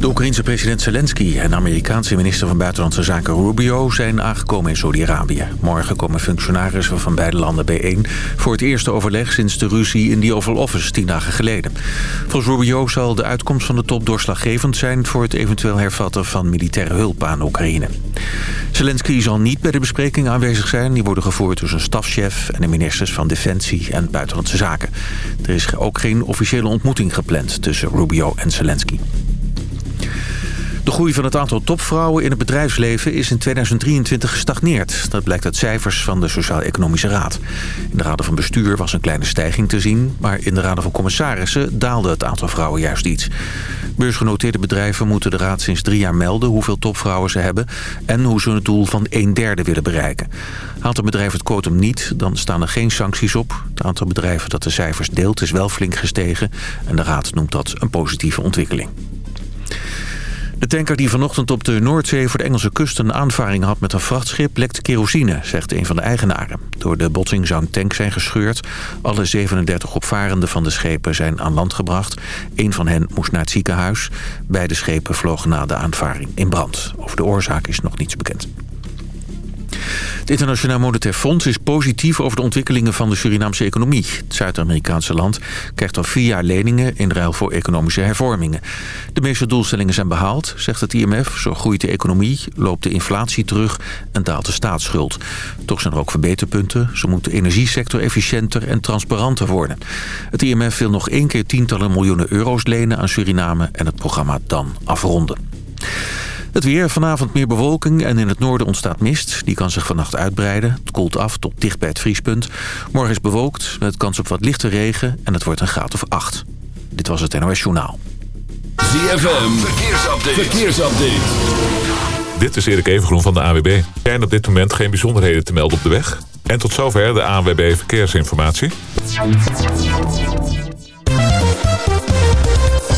De Oekraïense president Zelensky en Amerikaanse minister van Buitenlandse Zaken Rubio zijn aangekomen in Saudi-Arabië. Morgen komen functionarissen van beide landen bijeen voor het eerste overleg sinds de ruzie in die Oval Office tien dagen geleden. Volgens Rubio zal de uitkomst van de top doorslaggevend zijn voor het eventueel hervatten van militaire hulp aan Oekraïne. Zelensky zal niet bij de bespreking aanwezig zijn. Die worden gevoerd door zijn stafchef en de ministers van Defensie en Buitenlandse Zaken. Er is ook geen officiële ontmoeting gepland tussen Rubio en Zelensky. De groei van het aantal topvrouwen in het bedrijfsleven is in 2023 gestagneerd. Dat blijkt uit cijfers van de Sociaal-Economische Raad. In de raden van bestuur was een kleine stijging te zien... maar in de raden van commissarissen daalde het aantal vrouwen juist iets. Beursgenoteerde bedrijven moeten de raad sinds drie jaar melden... hoeveel topvrouwen ze hebben en hoe ze het doel van een derde willen bereiken. Haalt een bedrijf het quotum niet, dan staan er geen sancties op. Het aantal bedrijven dat de cijfers deelt is wel flink gestegen... en de raad noemt dat een positieve ontwikkeling. De tanker die vanochtend op de Noordzee voor de Engelse kust een aanvaring had met een vrachtschip lekt kerosine, zegt een van de eigenaren. Door de botsing zou een tank zijn gescheurd. Alle 37 opvarenden van de schepen zijn aan land gebracht. Een van hen moest naar het ziekenhuis. Beide schepen vlogen na de aanvaring in brand. Over de oorzaak is nog niets bekend. Het Internationaal Monetair Fonds is positief over de ontwikkelingen van de Surinaamse economie. Het Zuid-Amerikaanse land krijgt al vier jaar leningen in ruil voor economische hervormingen. De meeste doelstellingen zijn behaald, zegt het IMF. Zo groeit de economie, loopt de inflatie terug en daalt de staatsschuld. Toch zijn er ook verbeterpunten. Zo moet de energiesector efficiënter en transparanter worden. Het IMF wil nog één keer tientallen miljoenen euro's lenen aan Suriname en het programma dan afronden. Het weer, vanavond meer bewolking en in het noorden ontstaat mist. Die kan zich vannacht uitbreiden. Het koelt af tot dicht bij het vriespunt. Morgen is bewolkt met kans op wat lichte regen en het wordt een graad of 8. Dit was het NOS Journaal. ZFM, verkeersupdate. verkeersupdate. Dit is Erik Evengroen van de AWB. Er zijn op dit moment geen bijzonderheden te melden op de weg. En tot zover de ANWB Verkeersinformatie.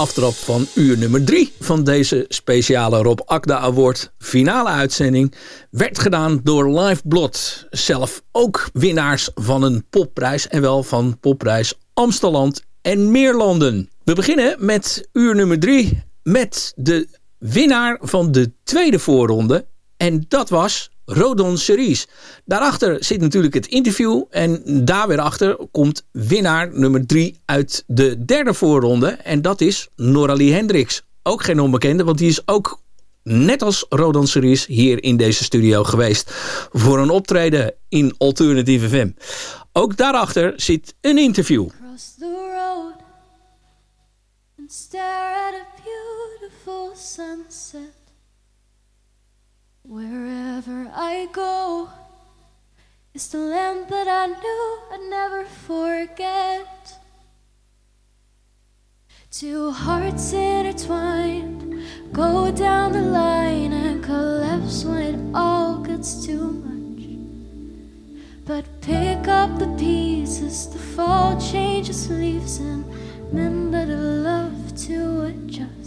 Aftrap van uur nummer 3 van deze speciale Rob Akda Award finale uitzending werd gedaan door Live Blood. Zelf ook winnaars van een popprijs en wel van popprijs Amsterdam en Meerlanden. We beginnen met uur nummer 3 met de winnaar van de tweede voorronde en dat was Rodon Cerise. Daarachter zit natuurlijk het interview. En daar weer achter komt winnaar nummer 3 uit de derde voorronde. En dat is Noralie Hendricks. Ook geen onbekende, want die is ook net als Rodan Cerise hier in deze studio geweest. Voor een optreden in Alternative FM. Ook daarachter zit een interview. The road and stare at a beautiful sunset. Wherever I go is the land that I knew I'd never forget. Two hearts intertwined go down the line and collapse when it all gets too much. But pick up the pieces, the fall changes leaves and mend that love to adjust.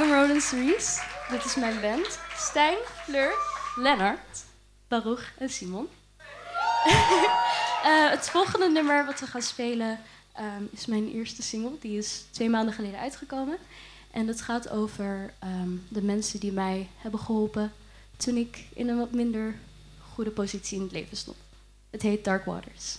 Ben Roland Cerise. Dit is mijn band. Stijn, Fleur, Lennart, Baruch en Simon. Eh, het volgende nummer wat we gaan spelen ehm, is mijn eerste single. Die is twee maanden geleden uitgekomen. En dat gaat over ehm, de mensen die mij hebben geholpen toen ik in een wat minder goede positie in het leven stond. Het heet Dark Waters.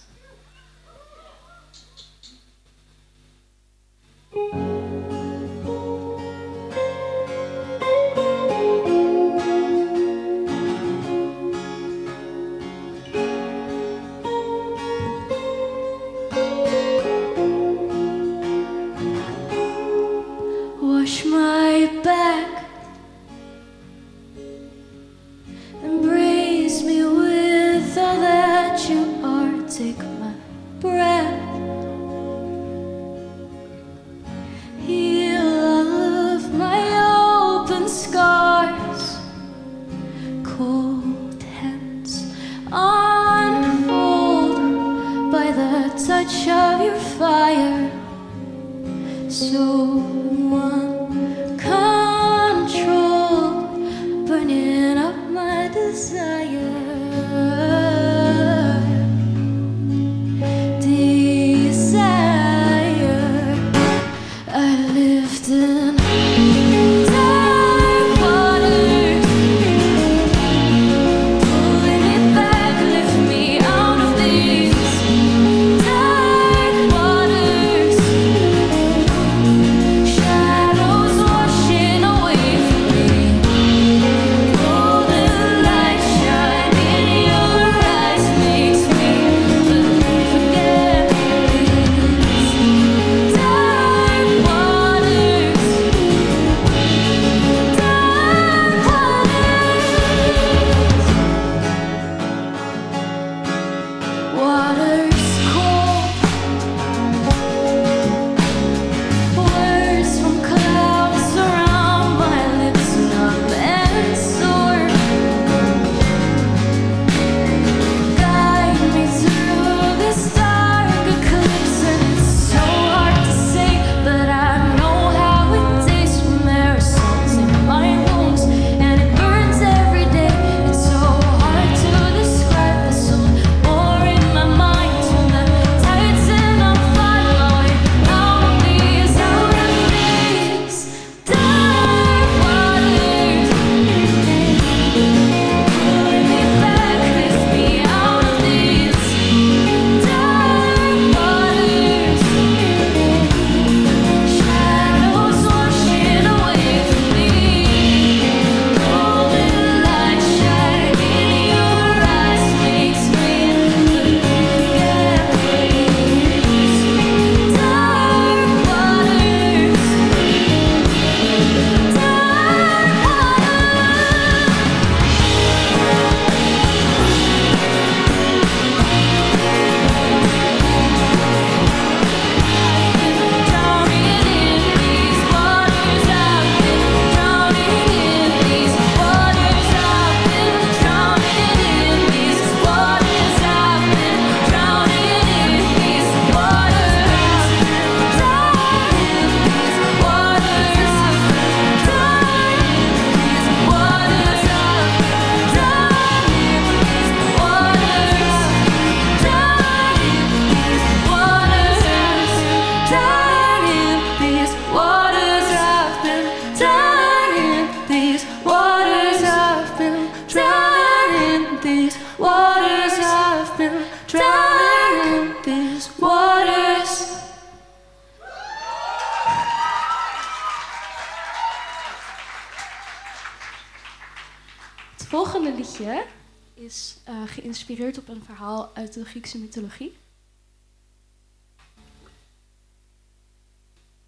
Geïnspireerd op een verhaal uit de Griekse mythologie.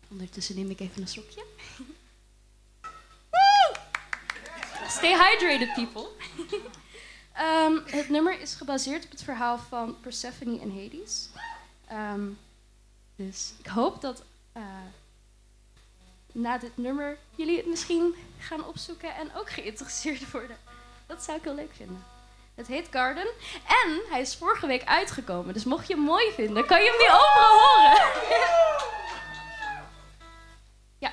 Ondertussen neem ik even een slokje. Stay hydrated, people. Ehm, het nummer is gebaseerd op het verhaal van Persephone en Hades. Ehm, dus ik hoop dat eh, na dit nummer jullie het misschien gaan opzoeken en ook geïnteresseerd worden. Dat zou ik heel leuk vinden. Het heet Garden en hij is vorige week uitgekomen. Dus mocht je hem mooi vinden, kan je hem nu overal horen. ja.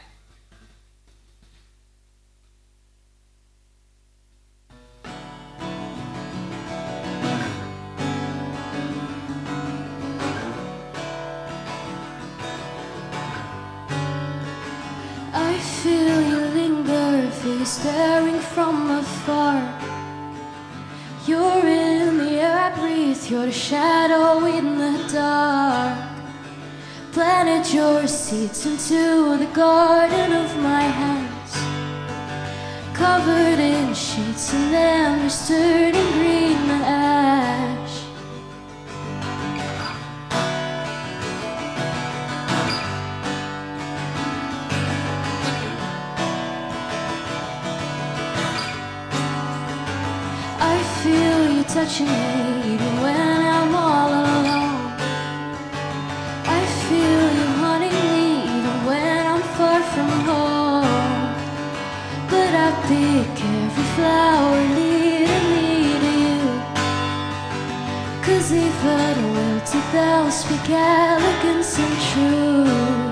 I feel you linger, staring from afar. You're in the air I breathe, you're the shadow in the dark. Planted your seeds into the garden of my hands. Covered in sheets and they're turning green even when I'm all alone. I feel you hunting me even when I'm far from home. But I pick every flower leading me to you. Cause even wilted bells speak elegance and truth.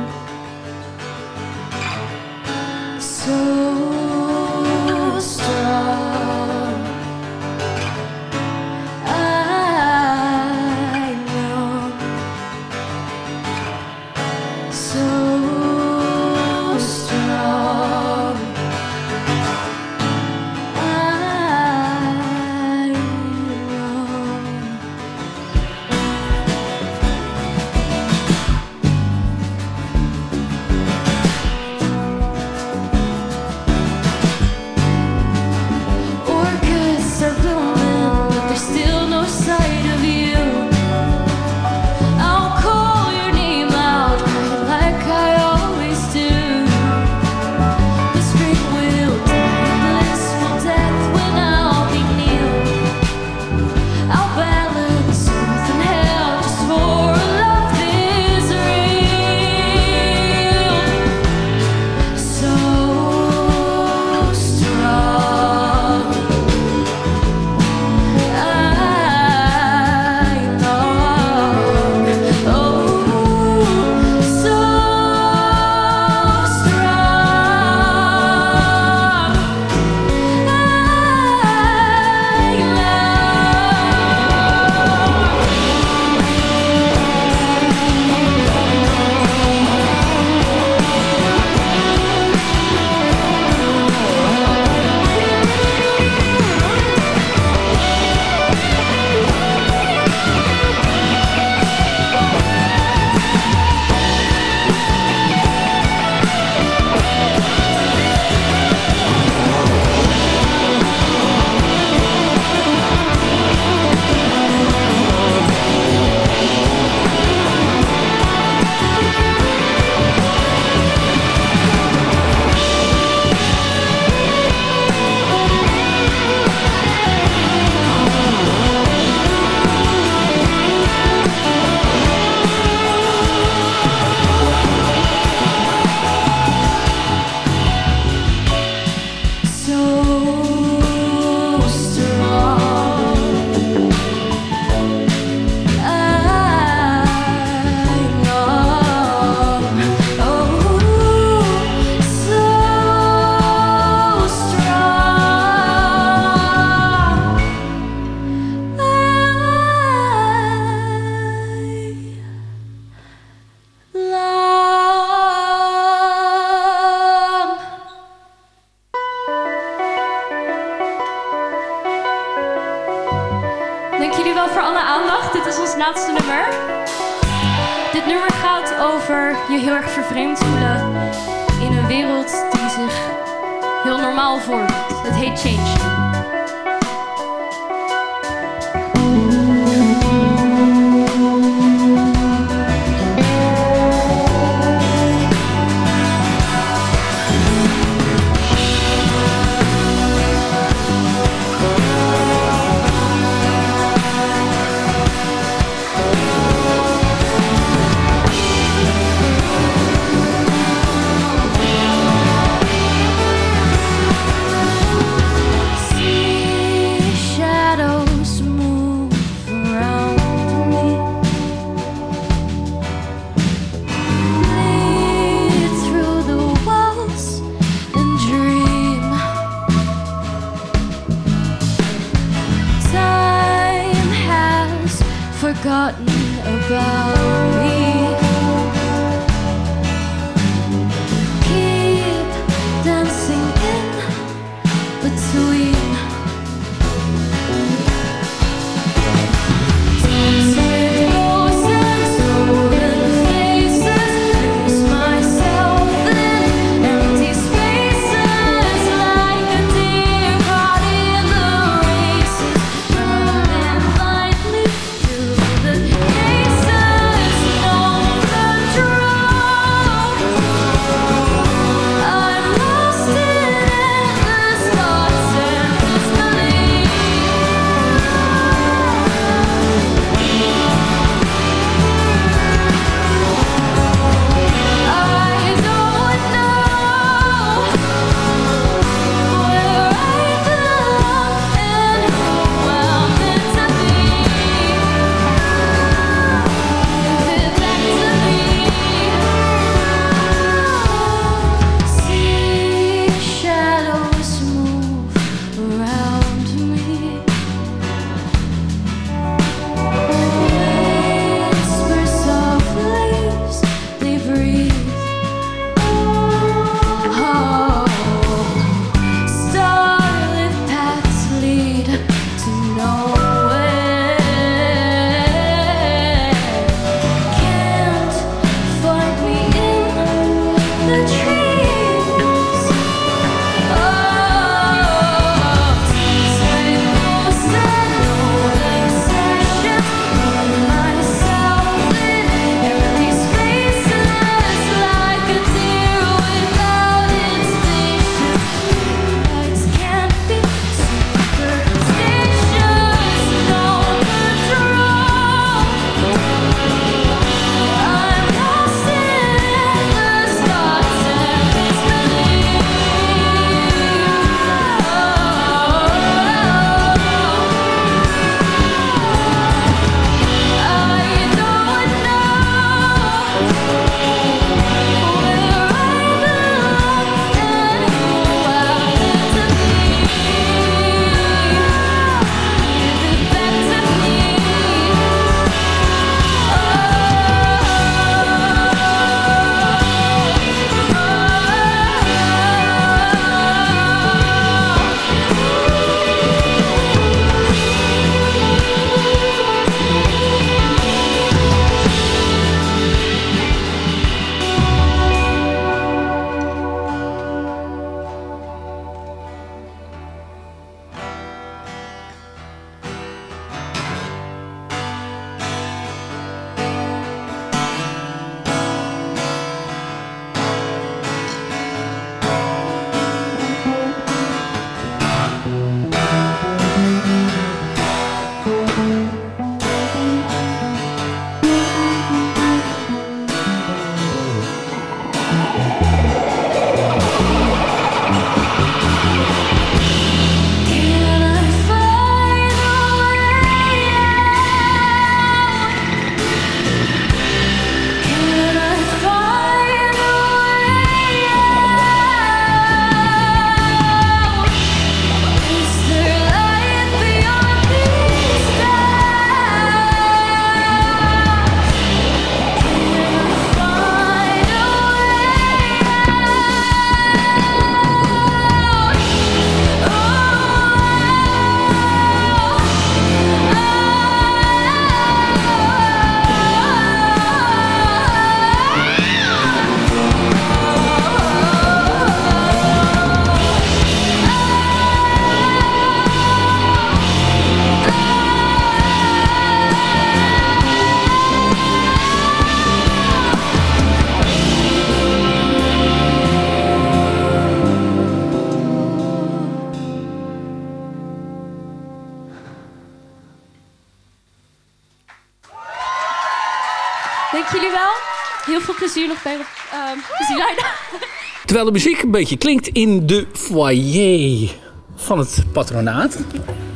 Terwijl de muziek een beetje klinkt in de foyer van het patronaat.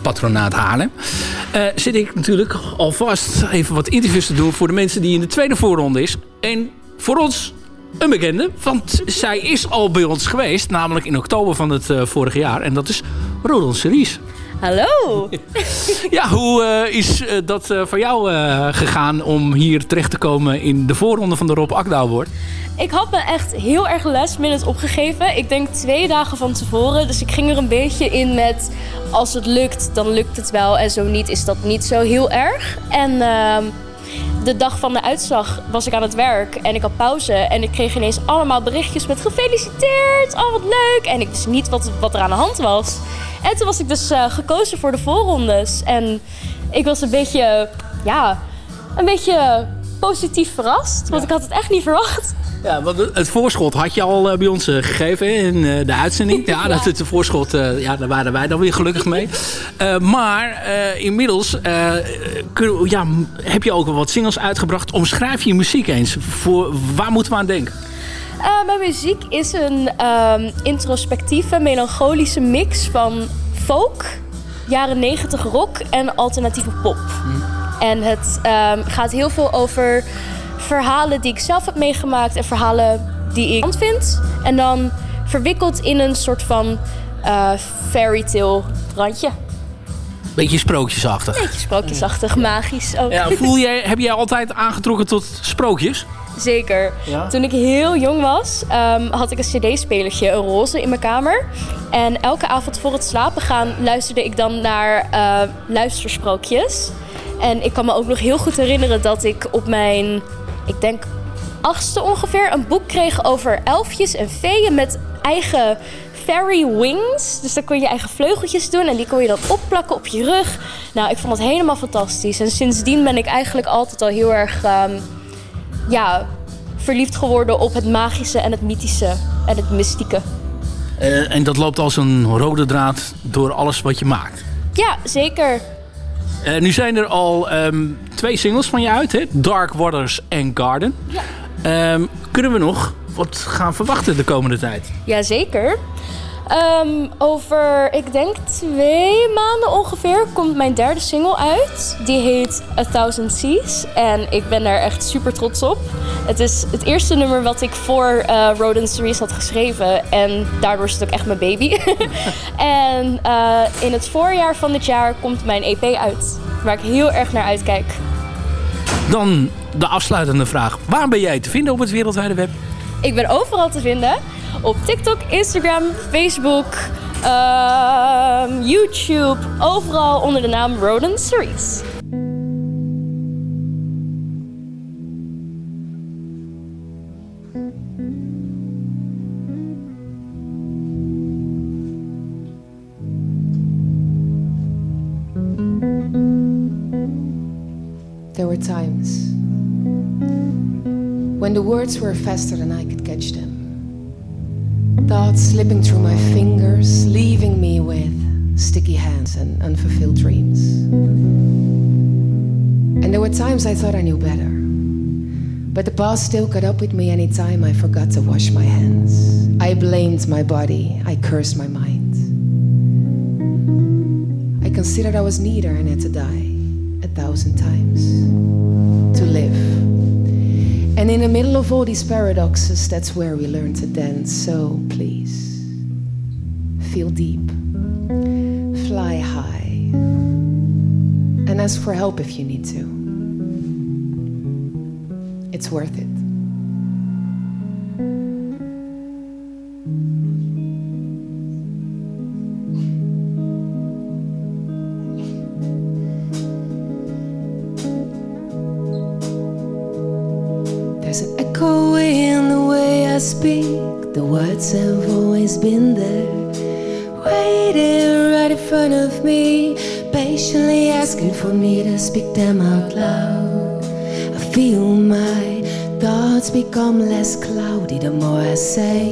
Patronaat Haarlem. Eh, zit ik natuurlijk alvast even wat interviews te doen voor de mensen die in de tweede voorronde is. En voor ons een bekende, want zij is al bij ons geweest. Namelijk in oktober van het uh, vorige jaar. En dat is Roland Series. Hallo. Ja, hoe eh, is eh, dat eh, voor jou gegaan om hier terecht te komen in de voorronde van de Rob Akda Award? Ik had me echt heel erg last opgegeven. Ik denk twee dagen van tevoren. Dus ik ging er een beetje in met... als het lukt, dan lukt het wel. En zo niet, is dat niet zo heel erg. En ehm, de dag van de uitslag was ik aan het werk. En ik had pauze. En ik kreeg ineens allemaal berichtjes met gefeliciteerd. Oh, wat leuk. En ik wist niet wat, wat er aan de hand was. En toen was ik dus eh, gekozen voor de voorrondes. En ik was een beetje... Ja, een beetje positief verrast. Want ik had het echt niet verwacht. Ja, want het voorschot had je al eh, bij ons eh, gegeven in eh, de uitzending. Ja, dat het voorschot, ja, daar waren wij dan weer gelukkig mee. Maar inmiddels kun- ja, heb je ook wat singles uitgebracht. Omschrijf je muziek eens. Voor, waar moeten we aan denken? Mijn muziek is een ehm, introspectieve, melancholische mix van folk, jaren 90 rock en alternatieve pop. En het ehm, gaat heel veel over verhalen die ik zelf heb meegemaakt en verhalen die ik vind. En dan verwikkeld in een soort van eh fairy tale randje. Beetje sprookjesachtig. Beetje sprookjesachtig, magisch ook. Ja, voel jij, heb jij altijd aangetrokken tot sprookjes? Zeker. Ja? Toen ik heel jong was, ehm, had ik een cd-spelertje, een roze, in mijn kamer. En elke avond voor het slapen gaan luisterde ik dan naar eh, luistersprookjes. En ik kan me ook nog heel goed herinneren dat ik op mijn, ik denk achtste ongeveer, een boek kreeg over elfjes en feeën met eigen fairy wings. Dus dan kon je eigen vleugeltjes doen en die kon je dan opplakken op je rug. Nou, ik vond het helemaal fantastisch. En sindsdien ben ik eigenlijk altijd al heel erg ehm, ja, verliefd geworden op het magische en het mythische en het mystieke. Eh, en dat loopt als een rode draad door alles wat je maakt. Ja, zeker. Eh, nu zijn er al ehm, twee singles van je uit, hè? Dark Waters en Garden. Ehm, kunnen we nog wat gaan verwachten de komende tijd? Jazeker. Ehm over, ik denk twee maanden ongeveer, komt mijn derde single uit. Die heet A Thousand Seas. En ik ben daar echt super trots op. Het is het eerste nummer wat ik voor eh Rodent Series had geschreven. En daardoor is het ook echt mijn baby. en eh, in het voorjaar van dit jaar komt mijn EP uit. Waar ik heel erg naar uitkijk. Dan de afsluitende vraag. Waar ben jij te vinden op het wereldwijde web? Ik ben overal te vinden. Op TikTok, Instagram, Facebook, ehm, YouTube. Overal onder de naam Rodent Series. There were times when the words were faster than I could. Thoughts slipping through my fingers, leaving me with sticky hands and unfulfilled dreams. And there were times I thought I knew better. But the past still caught up with me anytime I forgot to wash my hands. I blamed my body, I cursed my mind. I considered I was neither and had to die a thousand times to live. And in the middle of all these paradoxes, that's where we learn to dance. So please, feel deep, fly high, and ask for help if you need to. It's worth it. The more I sing,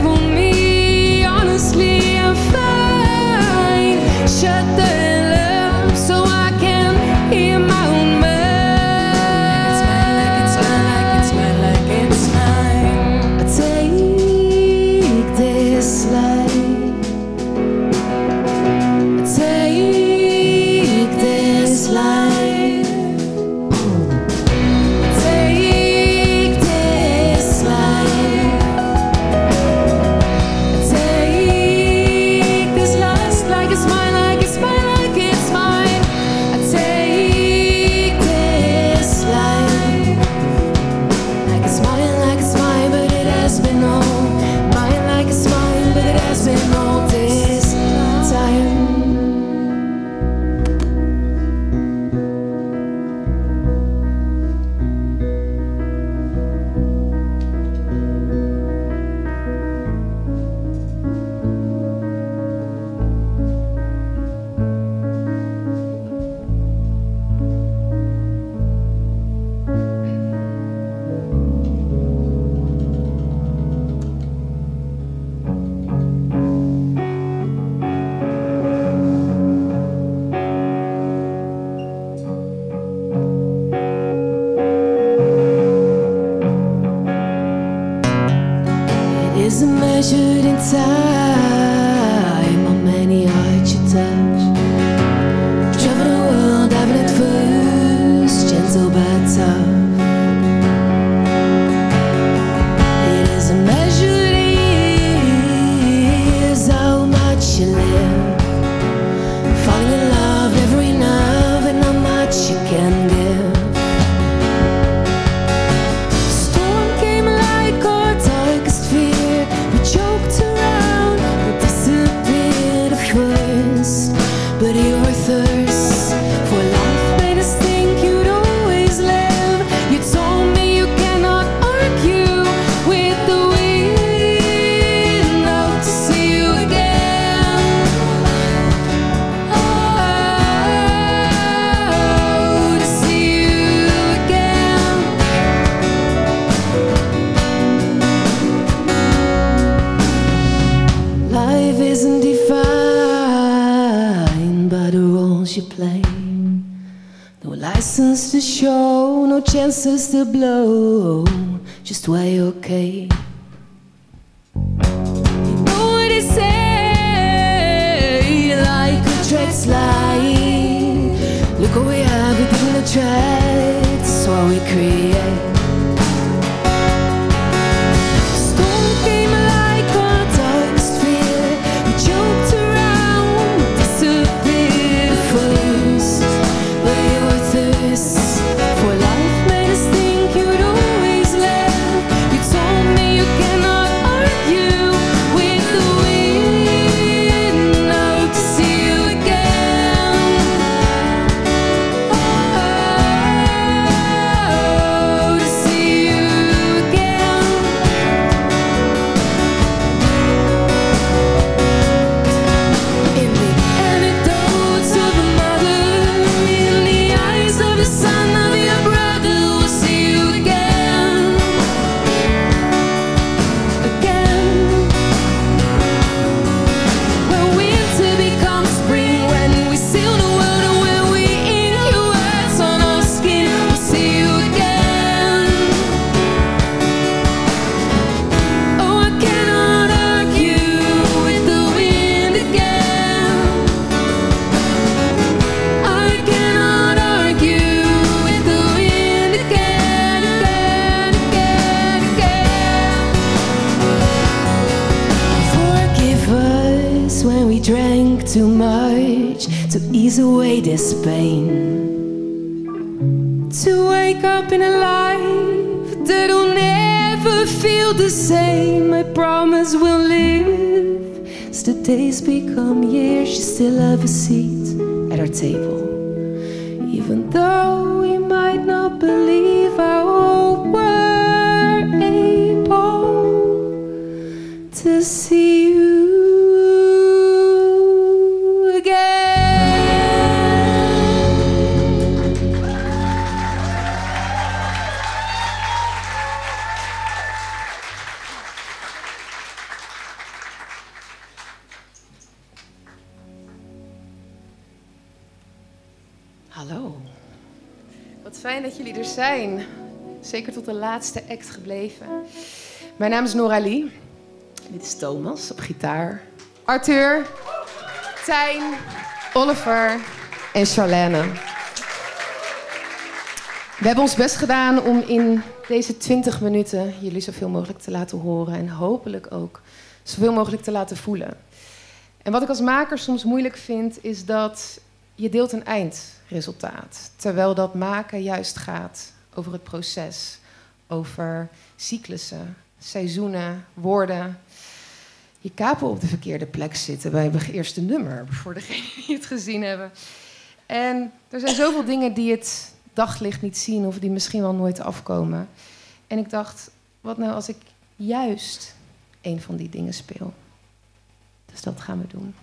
saved shouldn't I? possible Hallo. Wat fijn dat jullie er zijn. Zeker tot de laatste act gebleven. Mijn naam is Noralie. Dit is Thomas op gitaar. Arthur, Tijn, Oliver en Charlene. We hebben ons best gedaan om in deze 20 minuten jullie zoveel mogelijk te laten horen en hopelijk ook zoveel mogelijk te laten voelen. En wat ik als maker soms moeilijk vind, is dat je deelt een eindresultaat. Terwijl dat maken juist gaat over het proces, over cyclussen, seizoenen, woorden. Je kapel op de verkeerde plek zitten bij het eerste nummer, voor degenen die het gezien hebben. En er zijn zoveel dingen die het daglicht niet zien of die misschien wel nooit afkomen. En ik dacht, wat nou als ik juist een van die dingen speel? Dus dat gaan we doen.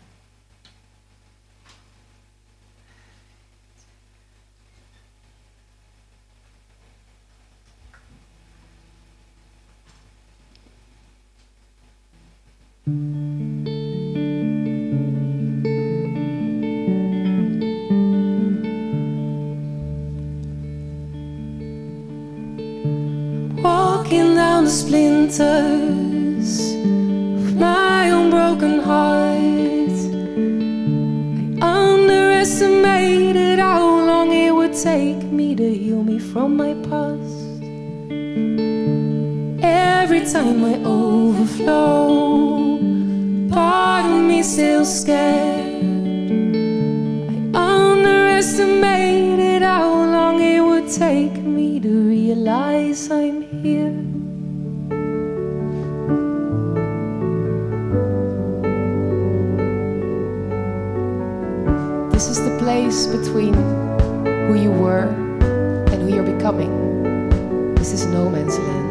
Walking down the splinters of my own broken heart, I underestimated how long it would take me to heal me from my past. Every time I overflow part of me still scared. I underestimated how long it would take me to realize I'm here. This is the place between who you were and who you're becoming. This is no man's land.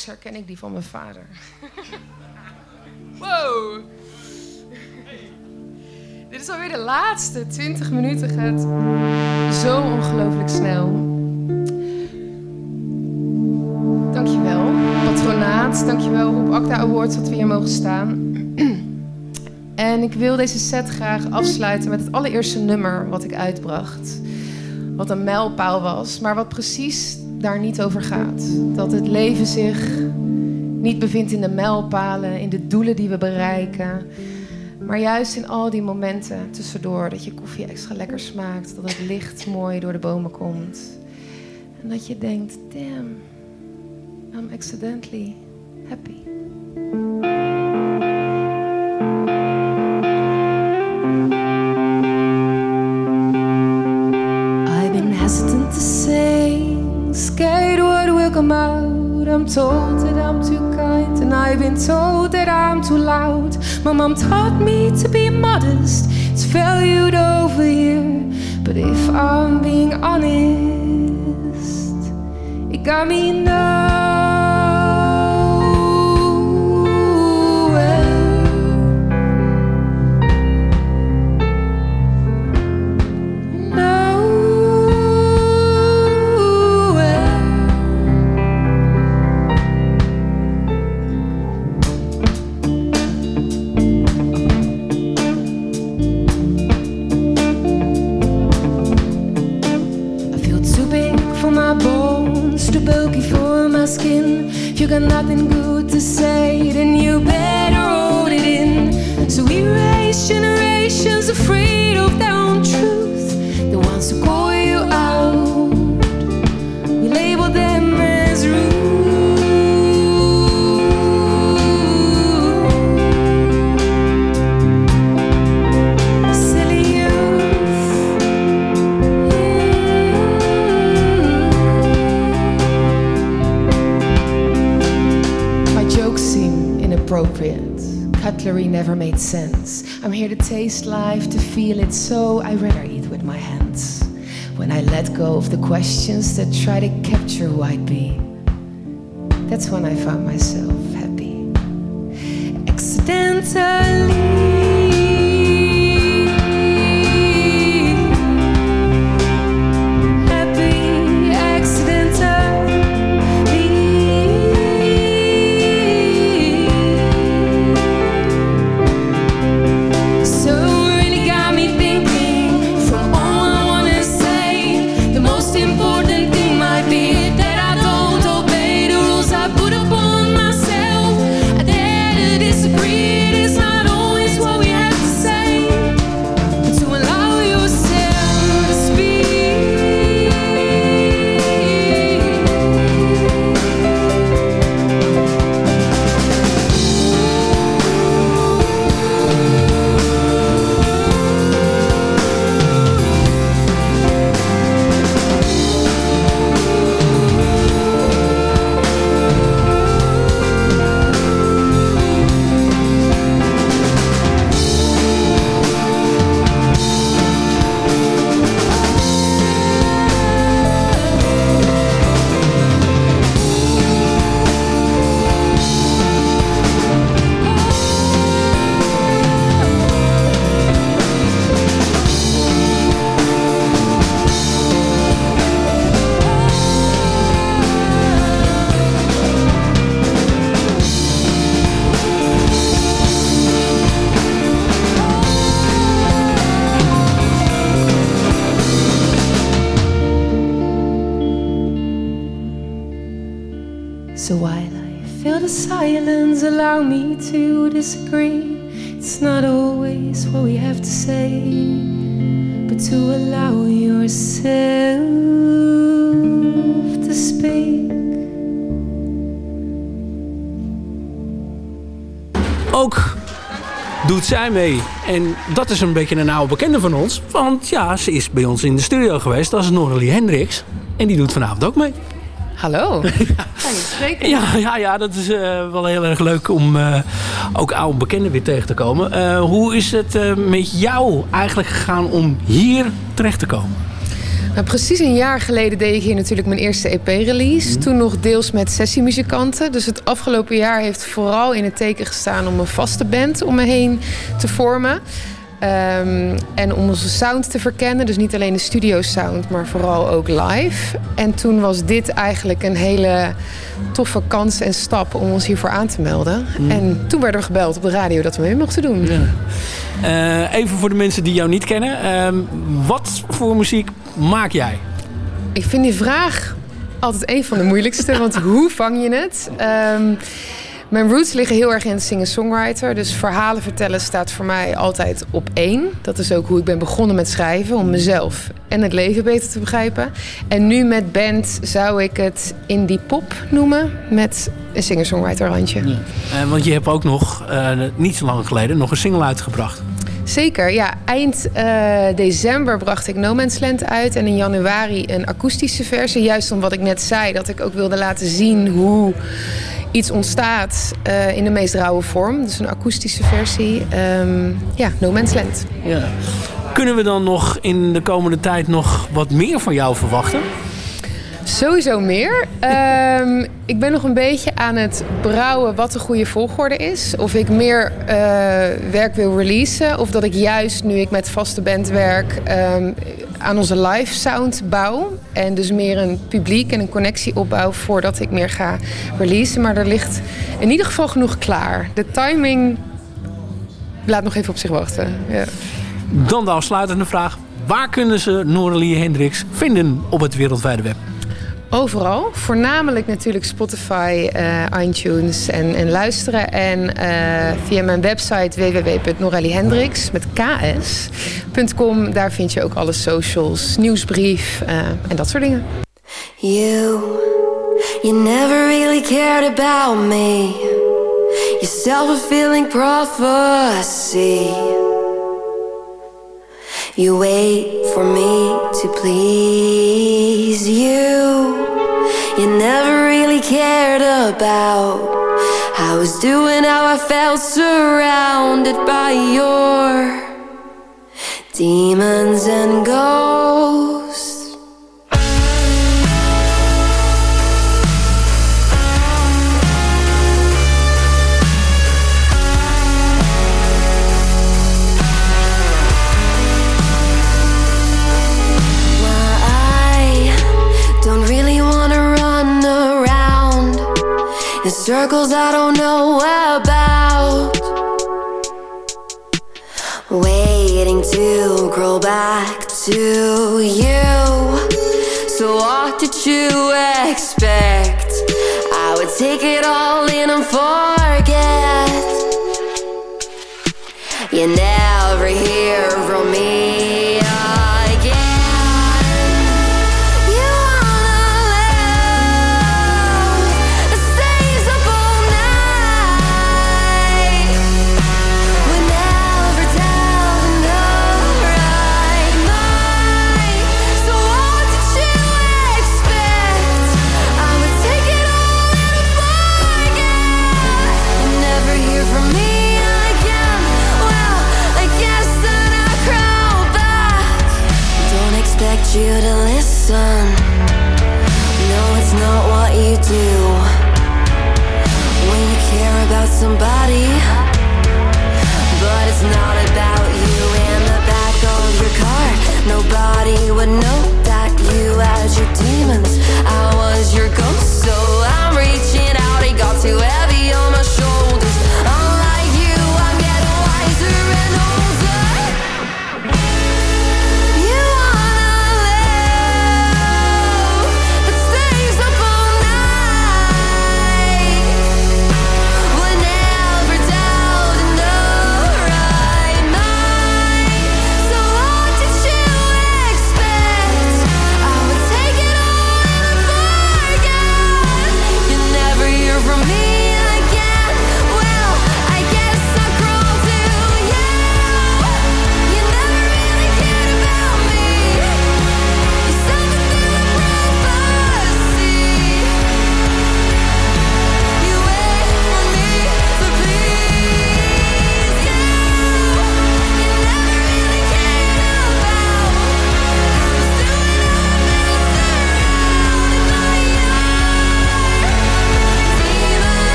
herken ik die van mijn vader. wow. Dit is alweer de laatste. 20 minuten gaat zo ongelooflijk snel. Dankjewel, patronaat. Dankjewel, Roep Acta Awards, dat we hier mogen staan. En ik wil deze set graag afsluiten met het allereerste nummer wat ik uitbracht. Wat een mijlpaal was, maar wat precies daar niet over gaat. Dat het leven zich niet bevindt in de mijlpalen, in de doelen die we bereiken. Maar juist in al die momenten tussendoor, dat je koffie extra lekker smaakt, dat het licht mooi door de bomen komt. En dat je denkt, damn, I'm accidentally happy. Too loud. My mom taught me to be modest, it's valued over here. But if I'm being honest, it got me nowhere. Skin. If you got nothing good to say, then you Cutlery never made sense. I'm here to taste life, to feel it, so I rather eat with my hands. When I let go of the questions that try to capture who I'd be, that's when I found myself happy. Accidentally. Mee. En dat is een beetje een oude bekende van ons. Want ja, ze is bij ons in de studio geweest. Dat is Norrelie Hendricks. En die doet vanavond ook mee. Hallo. Spreken? Ja, ja, ja dat is eh, wel heel erg leuk om eh, ook oude bekenden weer tegen te komen. Eh, hoe is het met jou eigenlijk gegaan om hier terecht te komen? Nou, precies een jaar geleden deed ik hier natuurlijk mijn eerste EP-release. Toen nog deels met sessiemuzikanten. Dus het afgelopen jaar heeft vooral in het teken gestaan om een vaste band om me heen te vormen. Ehm, en om onze sound te verkennen. Dus niet alleen de studio sound, maar vooral ook live. En toen was dit eigenlijk een hele toffe kans en stap om ons hiervoor aan te melden. En toen werden we gebeld op de radio dat we mee mochten doen. Eh, even voor de mensen die jou niet kennen. Ehm, wat voor muziek maak jij? Ik vind die vraag altijd een van de moeilijkste. want hoe vang je het? Ehm, Mijn roots liggen heel erg in het singer-songwriter. Dus verhalen vertellen staat voor mij altijd op één. Dat is ook hoe ik ben begonnen met schrijven. Om mezelf en het leven beter te begrijpen. En nu met band zou ik het indie pop noemen. Met een singer-songwriter randje. Eh, want je hebt ook nog, eh, niet zo lang geleden, nog een single uitgebracht. Zeker, ja. Eind eh, december bracht ik No Man's Land uit. En in januari een akoestische versie. Juist om wat ik net zei. Dat ik ook wilde laten zien hoe iets ontstaat eh, in de meest rauwe vorm. Dus een akoestische versie. Ehm, ja, No Man's Land. Ja. Kunnen we dan nog in de komende tijd nog wat meer van jou verwachten? Sowieso meer. Ehm, ik ben nog een beetje aan het brouwen wat de goede volgorde is. Of ik meer eh, werk wil releasen. Of dat ik juist nu ik met vaste band werk ehm, aan onze live sound bouw. En dus meer een publiek en een connectie opbouw voordat ik meer ga releasen. Maar er ligt in ieder geval genoeg klaar. De timing laat nog even op zich wachten. Ja. Dan de afsluitende vraag. Waar kunnen ze Noralie Hendricks vinden op het wereldwijde web? Overal. Voornamelijk natuurlijk Spotify, eh, iTunes en, en luisteren. En eh, via mijn website www.norellihendricks met ks.com. Daar vind je ook alle socials, nieuwsbrief eh, en dat soort dingen. You, you never really cared about me. Your self-fulfilling prophecy. You wait for me to please you. You never really cared about how I was doing, how I felt surrounded by your demons and ghosts. In circles I don't know about. Waiting to grow back to you. So, what did you expect? I would take it all in and forget. You never hear from me so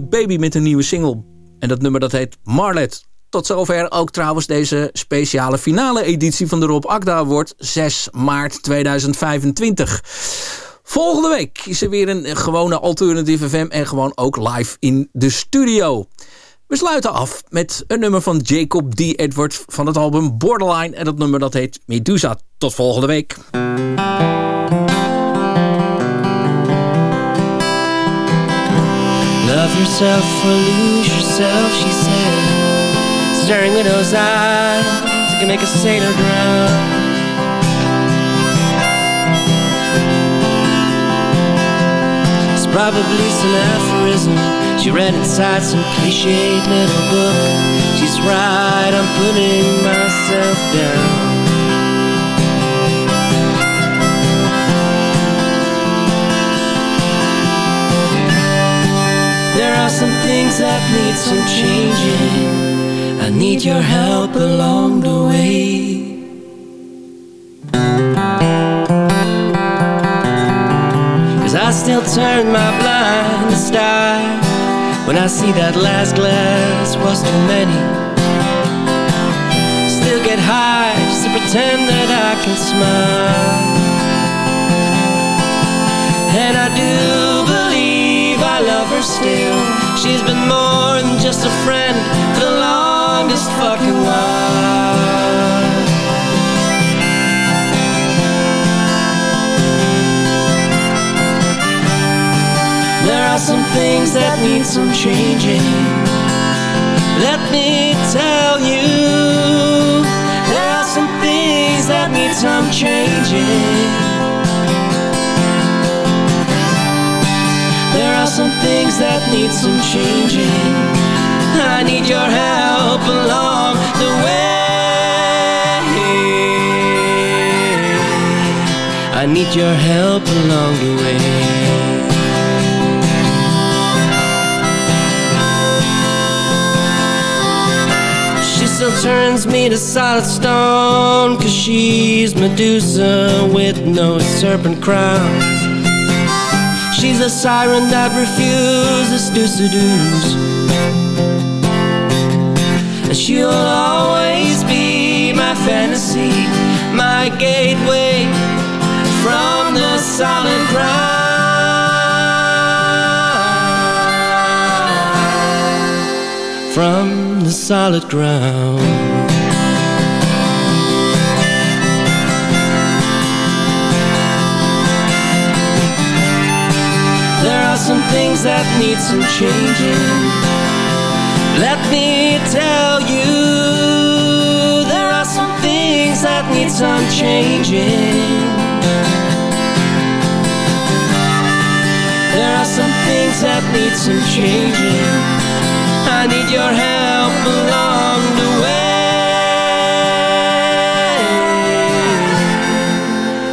Baby met een nieuwe single. En dat nummer dat heet Marlet. Tot zover ook trouwens deze speciale finale editie van de Rob Akda Award 6 maart 2025. Volgende week is er weer een gewone alternatieve FM en gewoon ook live in de studio. We sluiten af met een nummer van Jacob D. Edward van het album Borderline. En dat nummer dat heet Medusa. Tot volgende week. Love yourself or lose yourself, she said. Staring with those eyes can make a sailor drown. It's probably some aphorism she read inside some cliched little book. She's right, I'm putting myself down. Things that need some changing. I need your help along the way. Cause I still turn my blind eye when I see that last glass was too many. Still get high just to pretend that I can smile. And I do believe I love her still. She's been more than just a friend for the longest fucking while. There are some things that need some changing. Let me tell you, there are some things that need some changing. Some things that need some changing. I need your help along the way. I need your help along the way. She still turns me to solid stone Cause she's Medusa with no serpent crown She's a siren that refuses to seduce. And she'll always be my fantasy My gateway from the solid ground. From the solid ground some things that need some changing. Let me tell you, there are some things that need some changing. There are some things that need some changing. I need your help along the way.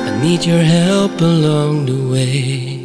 I need your help along the way.